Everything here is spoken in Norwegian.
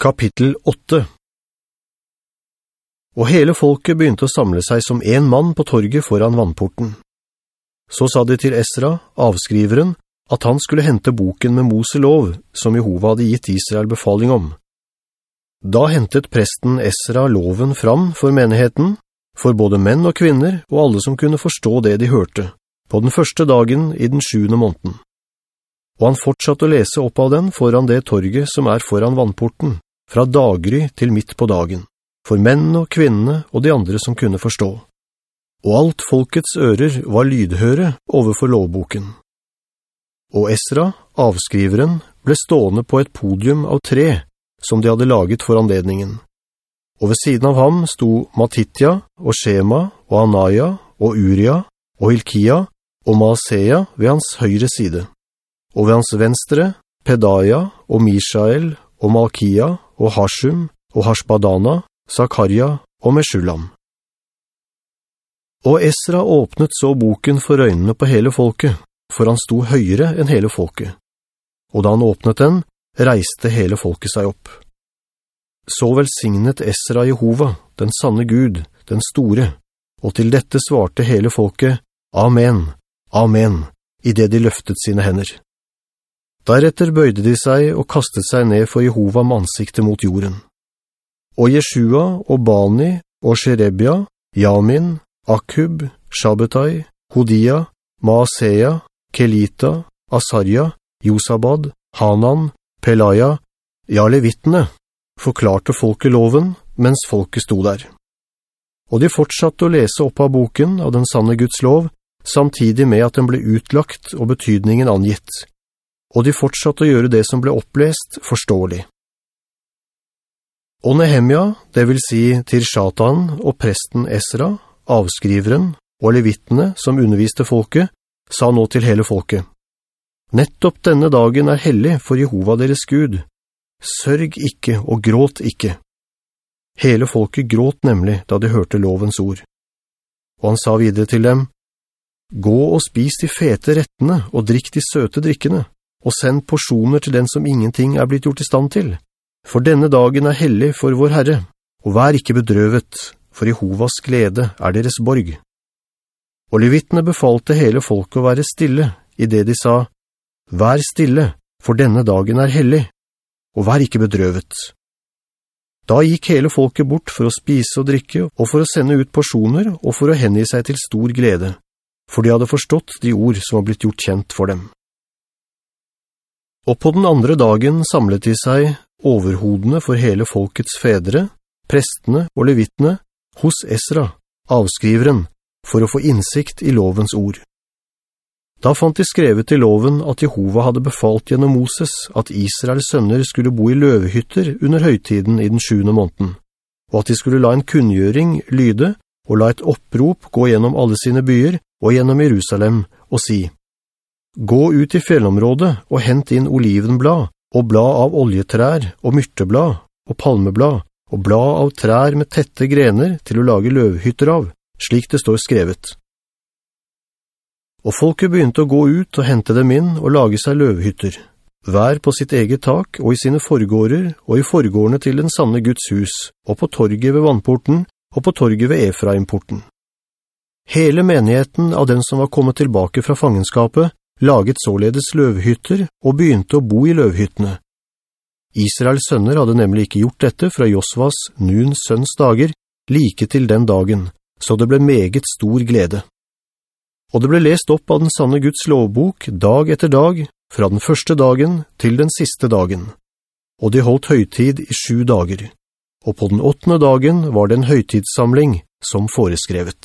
Kapittel 8 Og hele folket begynte å samle seg som en mann på torget foran vannporten. Så sa de til Esra, avskriveren, at han skulle hente boken med Moselov, som Jehova hadde gitt Israel befaling om. Da hentet presten Esra loven fram for menigheten, for både menn og kvinner og alle som kunne forstå det de hørte, på den første dagen i den sjuende måneden. Og han fortsatte å lese opp av den foran det torget som er foran vannporten, fra daggry til midt på dagen, for menn og kvinnene og de andre som kunne forstå. Og alt folkets ører var lydhøre overfor lovboken. Og Esra, avskriveren, ble stående på et podium av tre, som de hadde laget for anledningen. Og ved siden av ham sto Matitja og Shema og Anaya og Uria og Hilkia og Maasea ved hans høyre side. Og ved hans venstre, Pedaya og Mishael og Malkia og Hashum, og Hashbadana, Zakaria og Meshulam. Og Esra åpnet så boken for øynene på hele folket, for han sto høyere enn hele folket. Og da han åpnet den, reiste hele folket seg opp. Så velsignet Esra Jehova, den sanne Gud, den store, og til dette svarte hele folket, Amen, Amen, i det de løftet sine hender. Deretter bøyde de seg og kastet seg ned for Jehova med ansiktet mot jorden. Og Jeshua og Bani og Sherebia, Yamin, Akub, Shabbatai, Hodia, Maasea, Kelita, Asarja, Josabad, Hanan, Pelaya, ja, levittene, forklarte folket loven mens folket sto der. Og de fortsatte å lese opp av boken av den sanne Guds lov, samtidig med at den ble utlagt og betydningen angitt, og de fortsatte å gjøre det som ble opplest forståelig. Og Nehemia, det vil si til Shatan og presten Esra, avskriveren og levittene som underviste folket, sa nå til hele folket, «Nettopp denne dagen er hellig for Jehova deres Gud. Sørg ikke og gråt ikke.» Hele folket gråt nemlig da de hørte lovens ord. Og han sa videre til dem, «Gå og spis de fete rettene og drikk de søte drikkene, og send porsjoner til den som ingenting er blitt gjort i stand til. For denne dagen er hellig for vår Herre, og vær ikke bedrøvet, for Jehovas glede er deres borg. Og levittene befalte hele folket å være stille, i det de sa, «Vær stille, for denne dagen er hellig, og vær ikke bedrøvet.» Da gikk hele folket bort for å spise og drikke, og for å sende ut porsjoner, og for å hengi seg til stor glede, for de hadde forstått de ord som var blitt gjort kjent for dem. Og på den andre dagen samlet de seg overhodene for hele folkets fedre, prestene og levittene, hos Esra, avskriveren, for å få innsikt i lovens ord. Da fant de skrevet i loven at Jehova hadde befalt gjennom Moses at Israels sønner skulle bo i løvehytter under høytiden i den sjuende måneden, og at de skulle la en kunngjøring lyde og la et opprop gå gjennom alle sine byer og gjennom Jerusalem og si, Gå ut i fjellområdet og hent inn olivenblad, og blad av oljetrær, og myrteblad, og palmeblad, og blad av trær med tette grener til å lage løvhytter av, slik det står skrevet. Og folket begynte å gå ut og hente dem inn og lage seg løvhytter, hver på sitt eget tak og i sine forgårder og i forgårdene til den sanne Guds hus, og på torget ved vannporten og på torget ved Efraimporten. Hele menigheten av dem som var kommet tilbake fra fangenskapet laget således løvhytter og begynte å bo i løvhyttene. Israels sønner hadde nemlig ikke gjort dette fra Josvas, Nuns sønns dager, like til den dagen, så det ble meget stor glede. Og det ble lest opp av den sanne Guds lovbok dag etter dag, fra den første dagen til den siste dagen. Og de holdt høytid i sju dager. Og på den åttende dagen var det en høytidssamling som foreskrevet.